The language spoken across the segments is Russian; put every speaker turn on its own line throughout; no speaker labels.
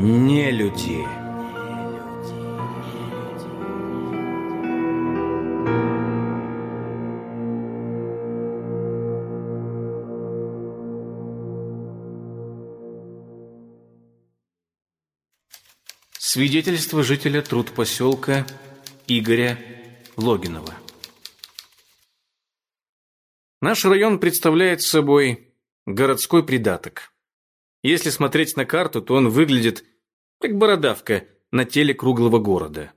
Не люди.
Свидетельство жителя труд поселка Игоря Логинова. Наш район представляет собой городской придаток. Если смотреть на карту, то он выглядит как бородавка на теле круглого города.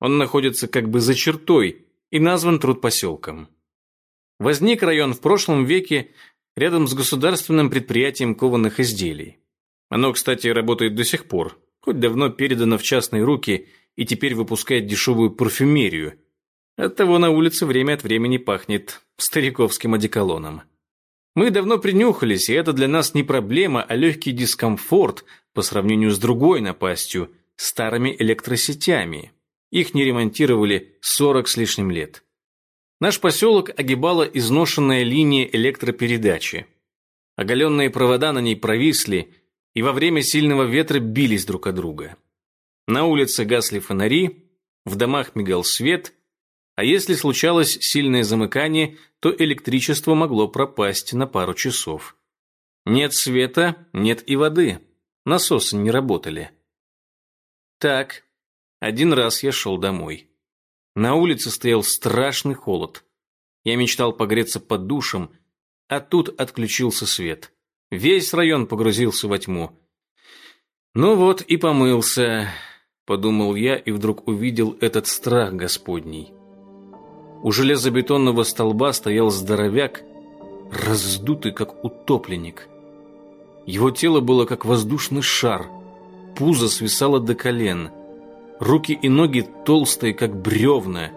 Он находится как бы за чертой и назван трудпоселком. Возник район в прошлом веке рядом с государственным предприятием кованых изделий. Оно, кстати, работает до сих пор, хоть давно передано в частные руки и теперь выпускает дешевую парфюмерию. Оттого на улице время от времени пахнет стариковским одеколоном. Мы давно принюхались, и это для нас не проблема, а легкий дискомфорт по сравнению с другой напастью – старыми электросетями. Их не ремонтировали 40 с лишним лет. Наш поселок огибала изношенная линия электропередачи. Оголенные провода на ней провисли и во время сильного ветра бились друг о друга. На улице гасли фонари, в домах мигал свет – а если случалось сильное замыкание, то электричество могло пропасть на пару часов. Нет света, нет и воды. Насосы не работали. Так, один раз я шел домой. На улице стоял страшный холод. Я мечтал погреться под душем, а тут отключился свет. Весь район погрузился во тьму. Ну вот и помылся, подумал я и вдруг увидел этот страх Господний. У железобетонного столба стоял здоровяк, раздутый, как утопленник. Его тело было как воздушный шар, пузо свисало до колен, руки и ноги толстые, как бревна,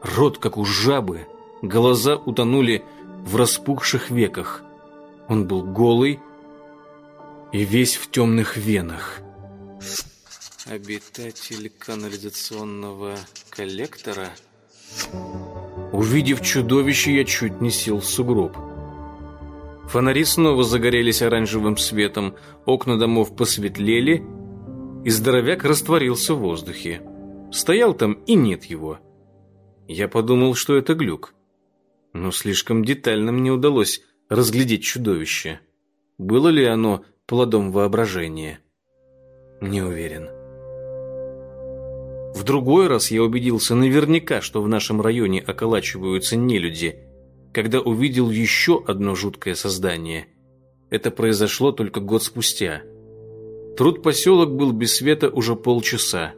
рот, как у жабы, глаза утонули в распухших веках. Он был голый и весь в темных венах. Обитатель канализационного коллектора – Увидев чудовище, я чуть не сел в сугроб. Фонари снова загорелись оранжевым светом, окна домов посветлели, и здоровяк растворился в воздухе. Стоял там, и нет его. Я подумал, что это глюк. Но слишком детально мне удалось разглядеть чудовище. Было ли оно плодом воображения? Не уверен. В другой раз я убедился наверняка, что в нашем районе околачиваются нелюди, когда увидел еще одно жуткое создание. Это произошло только год спустя. Труд поселок был без света уже полчаса.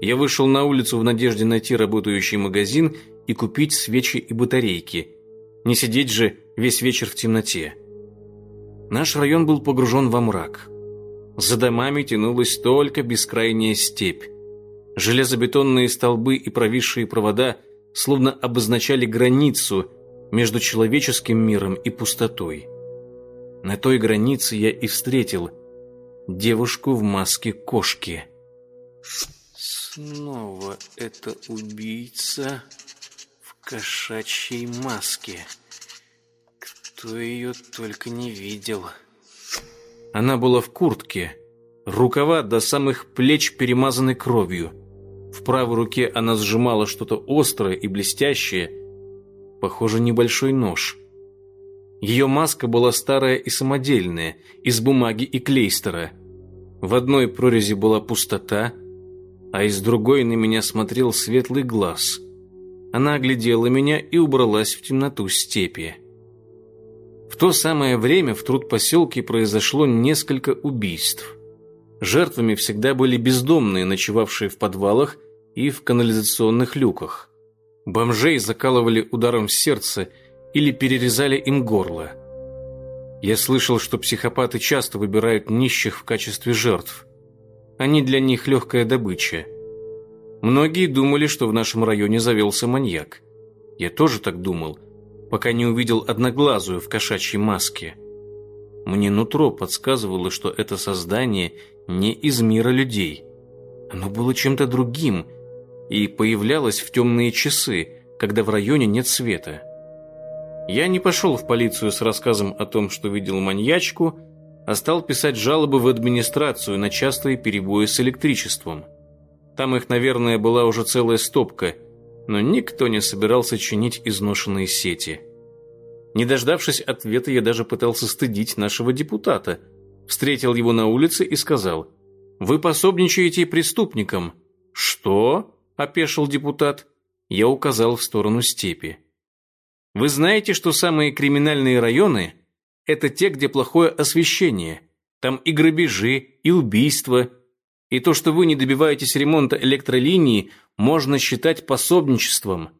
Я вышел на улицу в надежде найти работающий магазин и купить свечи и батарейки. Не сидеть же весь вечер в темноте. Наш район был погружен во мрак. За домами тянулась только бескрайняя степь. Железобетонные столбы и провисшие провода словно обозначали границу между человеческим миром и пустотой. На той границе я и встретил девушку в маске кошки. Снова это убийца в кошачьей маске. Кто ее только не видел. Она была в куртке, рукава до самых плеч перемазаны кровью. В правой руке она сжимала что-то острое и блестящее, похоже, небольшой нож. Ее маска была старая и самодельная, из бумаги и клейстера. В одной прорези была пустота, а из другой на меня смотрел светлый глаз. Она оглядела меня и убралась в темноту степи. В то самое время в труд поселке произошло несколько убийств. Жертвами всегда были бездомные, ночевавшие в подвалах и в канализационных люках. Бомжей закалывали ударом в сердце или перерезали им горло. Я слышал, что психопаты часто выбирают нищих в качестве жертв. Они для них легкая добыча. Многие думали, что в нашем районе завелся маньяк. Я тоже так думал, пока не увидел одноглазую в кошачьей маске. Мне нутро подсказывало, что это создание не из мира людей. Оно было чем-то другим и появлялось в темные часы, когда в районе нет света. Я не пошел в полицию с рассказом о том, что видел маньячку, а стал писать жалобы в администрацию на частые перебои с электричеством. Там их, наверное, была уже целая стопка, но никто не собирался чинить изношенные сети. Не дождавшись ответа, я даже пытался стыдить нашего депутата. Встретил его на улице и сказал, «Вы пособничаете преступникам». «Что?» – опешил депутат. Я указал в сторону степи. «Вы знаете, что самые криминальные районы – это те, где плохое освещение. Там и грабежи, и убийства. И то, что вы не добиваетесь ремонта электролинии, можно считать пособничеством».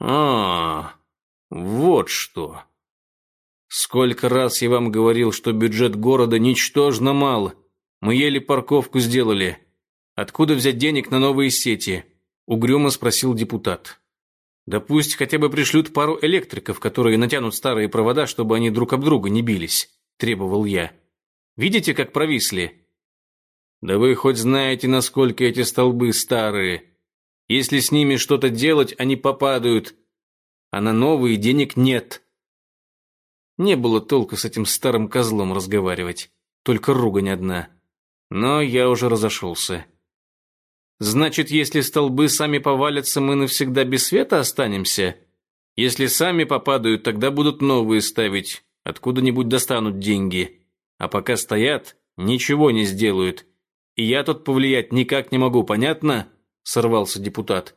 «А-а-а!» Вот что. Сколько раз я вам говорил, что бюджет города ничтожно мал. Мы еле парковку сделали. Откуда взять денег на новые сети? Угрюмо спросил депутат. Да пусть хотя бы пришлют пару электриков, которые натянут старые провода, чтобы они друг об друга не бились, требовал я. Видите, как провисли? Да вы хоть знаете, насколько эти столбы старые. Если с ними что-то делать, они попадают а на новые денег нет. Не было толку с этим старым козлом разговаривать, только ругань одна. Но я уже разошелся. Значит, если столбы сами повалятся, мы навсегда без света останемся? Если сами попадают, тогда будут новые ставить, откуда-нибудь достанут деньги. А пока стоят, ничего не сделают. И я тут повлиять никак не могу, понятно? Сорвался депутат.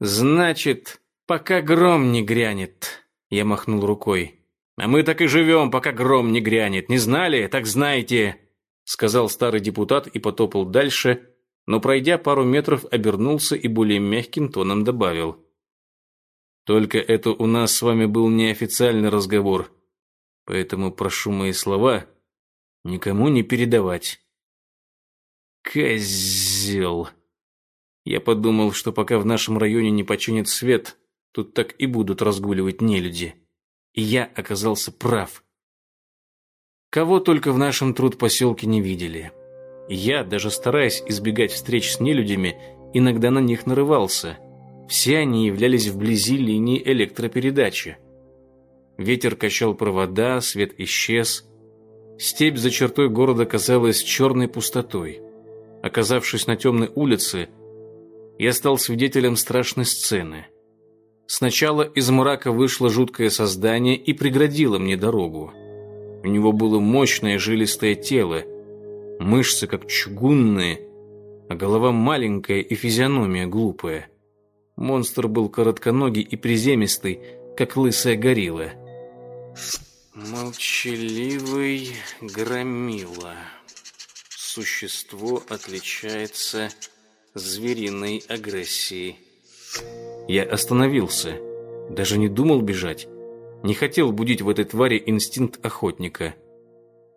Значит, «Пока гром не грянет», — я махнул рукой. «А мы так и живем, пока гром не грянет. Не знали? Так знаете», — сказал старый депутат и потопал дальше, но, пройдя пару метров, обернулся и более мягким тоном добавил. «Только это у нас с вами был неофициальный разговор, поэтому прошу мои слова никому не передавать». «Козел!» Я подумал, что пока в нашем районе не починят свет, Тут так и будут разгуливать нелюди. И я оказался прав. Кого только в нашем труд поселке не видели. Я, даже стараясь избегать встреч с нелюдями, иногда на них нарывался. Все они являлись вблизи линии электропередачи. Ветер качал провода, свет исчез. Степь за чертой города казалась черной пустотой. Оказавшись на темной улице, я стал свидетелем страшной сцены – Сначала из мрака вышло жуткое создание и преградило мне дорогу. У него было мощное жилистое тело, мышцы как чугунные, а голова маленькая и физиономия глупая. Монстр был коротконогий и приземистый, как лысая горилла. Молчаливый громила. Существо отличается звериной агрессией. Я остановился. Даже не думал бежать. Не хотел будить в этой твари инстинкт охотника.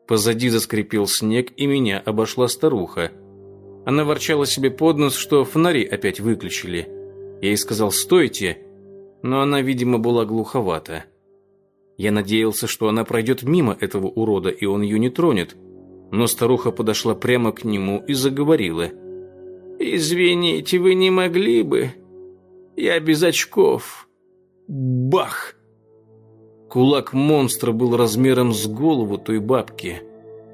Позади заскрипел снег, и меня обошла старуха. Она ворчала себе под нос, что фонари опять выключили. Я ей сказал «стойте», но она, видимо, была глуховата. Я надеялся, что она пройдет мимо этого урода, и он ее не тронет. Но старуха подошла прямо к нему и заговорила. «Извините, вы не могли бы я без очков. Бах! Кулак монстра был размером с голову той бабки.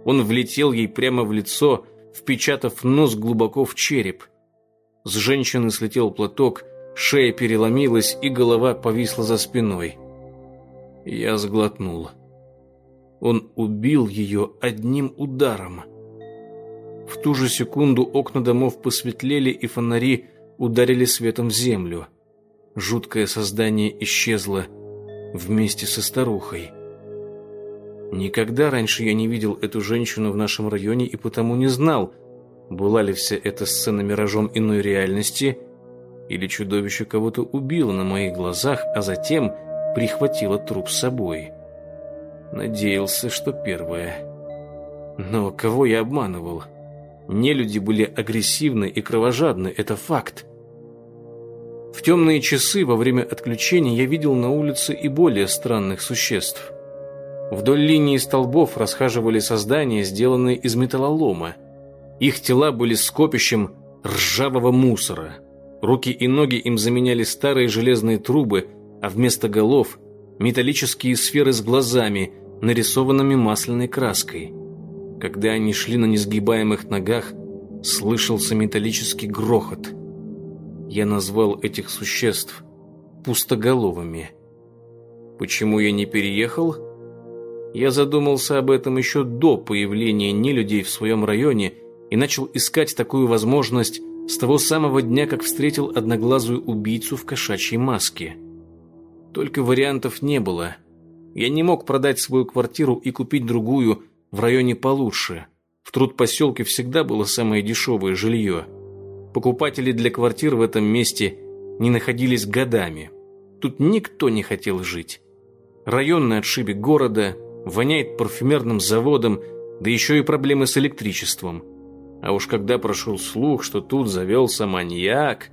Он влетел ей прямо в лицо, впечатав нос глубоко в череп. С женщины слетел платок, шея переломилась и голова повисла за спиной. Я сглотнул. Он убил ее одним ударом. В ту же секунду окна домов посветлели и фонари ударили светом в землю. Жуткое создание исчезло вместе со старухой. Никогда раньше я не видел эту женщину в нашем районе и потому не знал, была ли вся эта сцена миражом иной реальности или чудовище кого-то убило на моих глазах, а затем прихватило труп с собой. Надеялся, что первое. Но кого я обманывал? Нелюди были агрессивны и кровожадны, это факт. В темные часы во время отключения я видел на улице и более странных существ. Вдоль линии столбов расхаживали создания, сделанные из металлолома. Их тела были скопищем ржавого мусора. Руки и ноги им заменяли старые железные трубы, а вместо голов – металлические сферы с глазами, нарисованными масляной краской – Когда они шли на несгибаемых ногах, слышался металлический грохот. Я назвал этих существ пустоголовыми. Почему я не переехал? Я задумался об этом еще до появления нелюдей в своем районе и начал искать такую возможность с того самого дня, как встретил одноглазую убийцу в кошачьей маске. Только вариантов не было. Я не мог продать свою квартиру и купить другую в районе получше. В труд поселке всегда было самое дешевое жилье. Покупатели для квартир в этом месте не находились годами. Тут никто не хотел жить. Район на отшибе города, воняет парфюмерным заводом, да еще и проблемы с электричеством. А уж когда прошел слух, что тут завелся маньяк,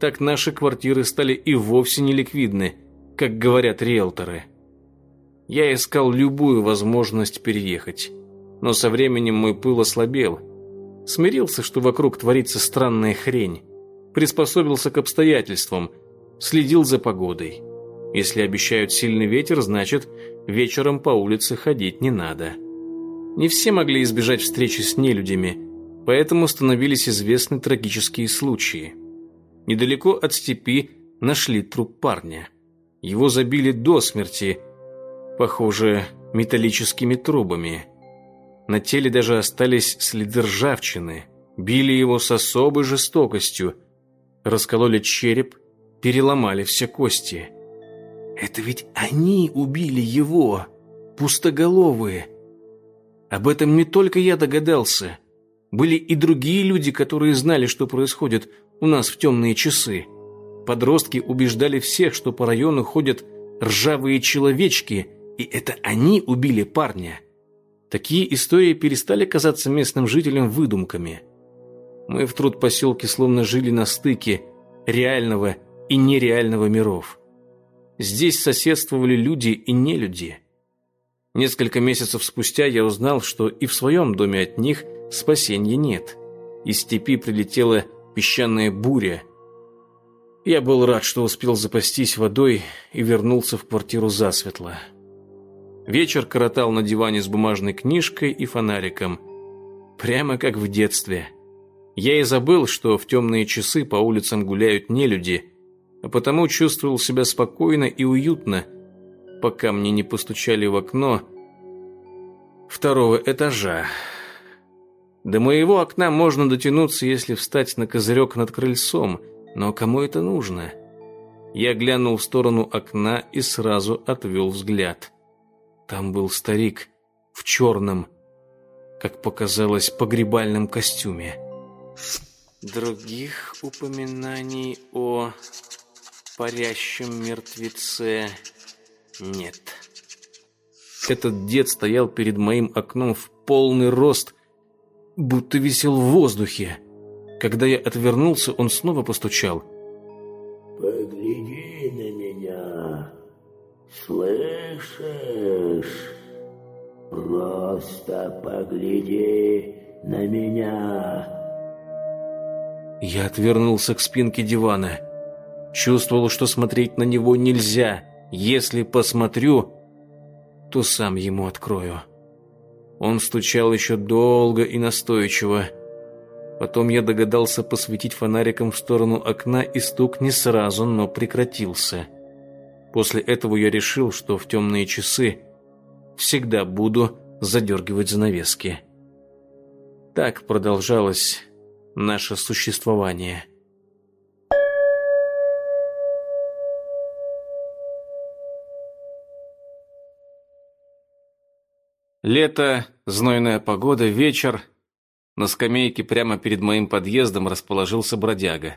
так наши квартиры стали и вовсе не ликвидны, как говорят риэлторы. Я искал любую возможность переехать, но со временем мой пыл ослабел. Смирился, что вокруг творится странная хрень, приспособился к обстоятельствам, следил за погодой. Если обещают сильный ветер, значит, вечером по улице ходить не надо. Не все могли избежать встречи с нелюдями, поэтому становились известны трагические случаи. Недалеко от степи нашли труп парня. Его забили до смерти, похоже, металлическими трубами. На теле даже остались следы ржавчины. Били его с особой жестокостью. Раскололи череп, переломали все кости. Это ведь они убили его, пустоголовые. Об этом не только я догадался. Были и другие люди, которые знали, что происходит у нас в темные часы. Подростки убеждали всех, что по району ходят ржавые человечки, и это они убили парня. Такие истории перестали казаться местным жителям выдумками. Мы в труд поселке словно жили на стыке реального и нереального миров. Здесь соседствовали люди и нелюди. Несколько месяцев спустя я узнал, что и в своем доме от них спасения нет. Из степи прилетела песчаная буря. Я был рад, что успел запастись водой и вернулся в квартиру засветло. Вечер коротал на диване с бумажной книжкой и фонариком. Прямо как в детстве. Я и забыл, что в темные часы по улицам гуляют нелюди, а потому чувствовал себя спокойно и уютно, пока мне не постучали в окно второго этажа. До моего окна можно дотянуться, если встать на козырек над крыльцом, но кому это нужно? Я глянул в сторону окна и сразу отвел взгляд. Там был старик в черном, как показалось, погребальном костюме. Других упоминаний о парящем мертвеце нет. Этот дед стоял перед моим окном в полный рост будто висел в воздухе. Когда я отвернулся, он снова постучал.
«Погляди на меня, слышишь? Просто погляди на меня!»
Я отвернулся к спинке дивана. Чувствовал, что смотреть на него нельзя. Если посмотрю, то сам ему открою. Он стучал еще долго и настойчиво. Потом я догадался посветить фонариком в сторону окна, и стук не сразу, но прекратился. После этого я решил, что в темные часы всегда буду задергивать занавески. Так продолжалось наше существование. Лето, знойная погода, вечер. На скамейке прямо перед моим подъездом расположился бродяга.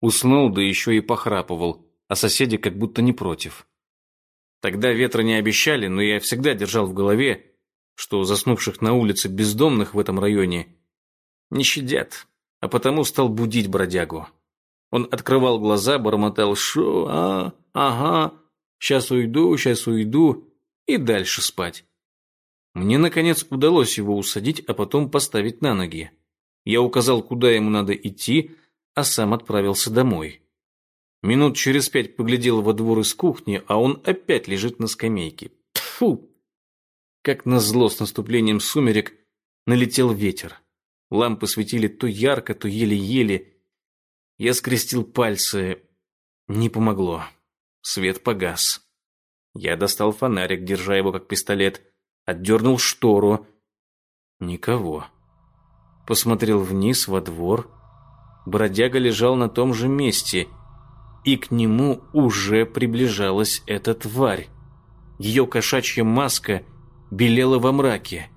Уснул, да еще и похрапывал, а соседи как будто не против. Тогда ветра не обещали, но я всегда держал в голове, что заснувших на улице бездомных в этом районе не щадят, а потому стал будить бродягу. Он открывал глаза, бормотал «шо, а, ага, сейчас уйду, сейчас уйду» и дальше спать. Мне, наконец, удалось его усадить, а потом поставить на ноги. Я указал, куда ему надо идти, а сам отправился домой. Минут через пять поглядел во двор из кухни, а он опять лежит на скамейке. Тфу! Как назло с наступлением сумерек налетел ветер. Лампы светили то ярко, то еле-еле. Я скрестил пальцы. Не помогло. Свет погас. Я достал фонарик, держа его как пистолет, отдернул штору. Никого. Посмотрел вниз во двор. Бродяга лежал на том же месте, и к нему уже приближалась эта тварь. Ее кошачья маска белела во мраке.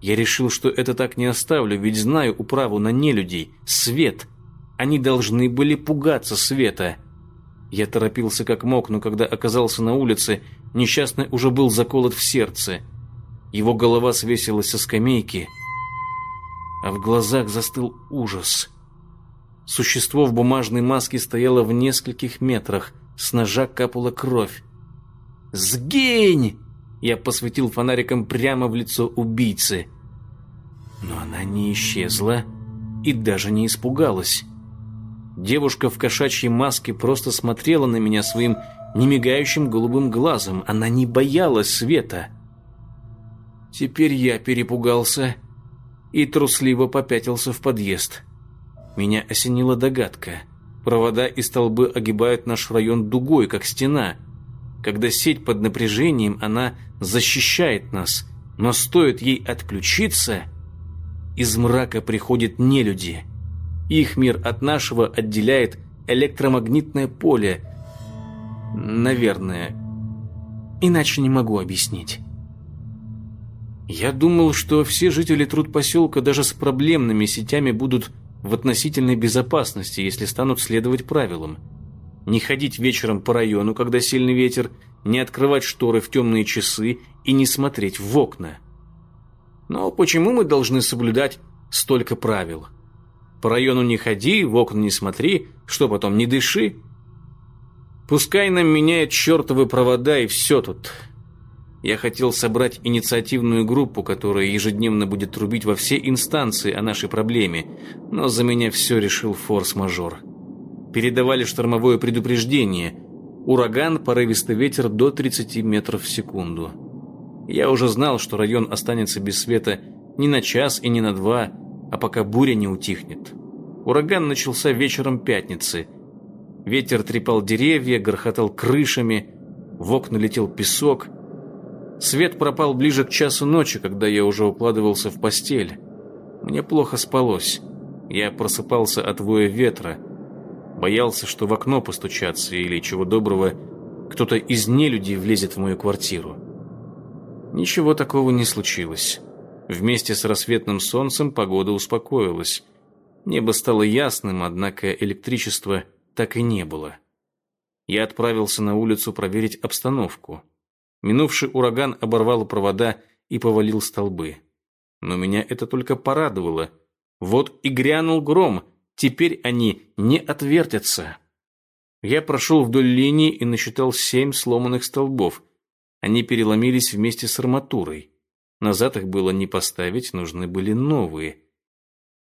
Я решил, что это так не оставлю, ведь знаю управу на нелюдей. Свет. Они должны были пугаться света. Я торопился как мог, но когда оказался на улице, несчастный уже был заколот в сердце. Его голова свесилась со скамейки, а в глазах застыл ужас. Существо в бумажной маске стояло в нескольких метрах, с ножа капала кровь. «Сгинь!» Я посветил фонариком прямо в лицо убийцы. Но она не исчезла и даже не испугалась. Девушка в кошачьей маске просто смотрела на меня своим немигающим голубым глазом. Она не боялась света. Теперь я перепугался и трусливо попятился в подъезд. Меня осенила догадка. Провода и столбы огибают наш район дугой, как стена. Когда сеть под напряжением, она защищает нас. Но стоит ей отключиться, из мрака приходят нелюди. Их мир от нашего отделяет электромагнитное поле. Наверное. Иначе не могу объяснить. Я думал, что все жители трудпоселка даже с проблемными сетями будут в относительной безопасности, если станут следовать правилам. Не ходить вечером по району, когда сильный ветер, не открывать шторы в темные часы и не смотреть в окна. Но почему мы должны соблюдать столько правил? По району не ходи, в окна не смотри, что потом, не дыши. Пускай нам меняют чертовы провода и все тут. Я хотел собрать инициативную группу, которая ежедневно будет трубить во все инстанции о нашей проблеме, но за меня все решил форс-мажор. Передавали штормовое предупреждение. Ураган, порывистый ветер до 30 метров в секунду. Я уже знал, что район останется без света не на час и не на два, а пока буря не утихнет. Ураган начался вечером пятницы. Ветер трепал деревья, грохотал крышами, в окна летел песок. Свет пропал ближе к часу ночи, когда я уже укладывался в постель. Мне плохо спалось. Я просыпался от воя ветра. Боялся, что в окно постучаться или, чего доброго, кто-то из нелюдей влезет в мою квартиру. Ничего такого не случилось. Вместе с рассветным солнцем погода успокоилась. Небо стало ясным, однако электричества так и не было. Я отправился на улицу проверить обстановку. Минувший ураган оборвал провода и повалил столбы. Но меня это только порадовало. Вот и грянул гром, теперь они не отвертятся. Я прошел вдоль линии и насчитал семь сломанных столбов. Они переломились вместе с арматурой. Назад их было не поставить, нужны были новые.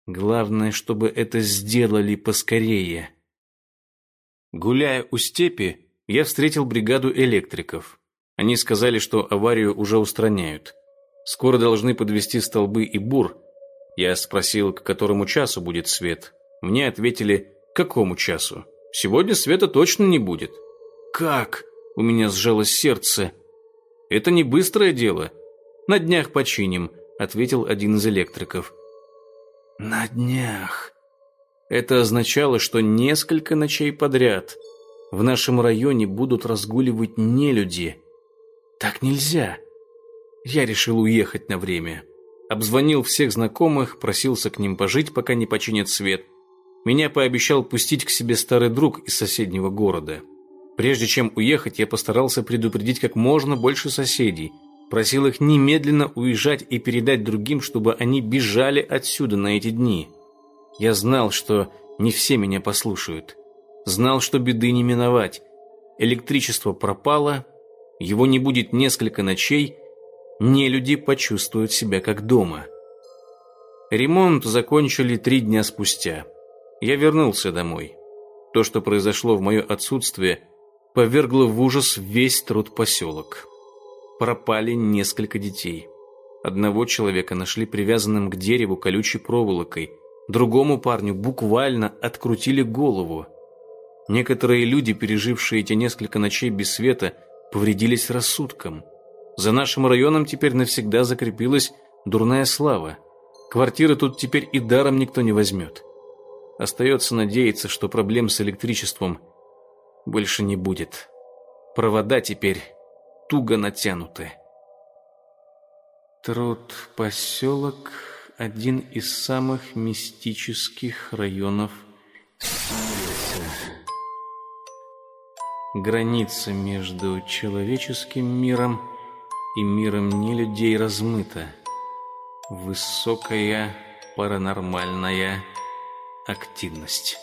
Главное, чтобы это сделали поскорее. Гуляя у степи, я встретил бригаду электриков. Они сказали, что аварию уже устраняют. Скоро должны подвести столбы и бур. Я спросил, к которому часу будет свет. Мне ответили, к какому часу. Сегодня света точно не будет. Как? У меня сжалось сердце. Это не быстрое дело. «На днях починим», — ответил один из электриков. «На днях». Это означало, что несколько ночей подряд в нашем районе будут разгуливать нелюди. Так нельзя. Я решил уехать на время. Обзвонил всех знакомых, просился к ним пожить, пока не починят свет. Меня пообещал пустить к себе старый друг из соседнего города. Прежде чем уехать, я постарался предупредить как можно больше соседей – Просил их немедленно уезжать и передать другим, чтобы они бежали отсюда на эти дни. Я знал, что не все меня послушают. Знал, что беды не миновать. Электричество пропало, его не будет несколько ночей, не люди почувствуют себя как дома. Ремонт закончили три дня спустя. Я вернулся домой. То, что произошло в мое отсутствие, повергло в ужас весь труд поселок пропали несколько детей. Одного человека нашли привязанным к дереву колючей проволокой, другому парню буквально открутили голову. Некоторые люди, пережившие эти несколько ночей без света, повредились рассудком. За нашим районом теперь навсегда закрепилась дурная слава. Квартиры тут теперь и даром никто не возьмет. Остается надеяться, что проблем с электричеством больше не будет. Провода теперь туго натянуты. Труд поселок – один из самых мистических районов Граница между человеческим миром и миром нелюдей размыта. Высокая паранормальная активность.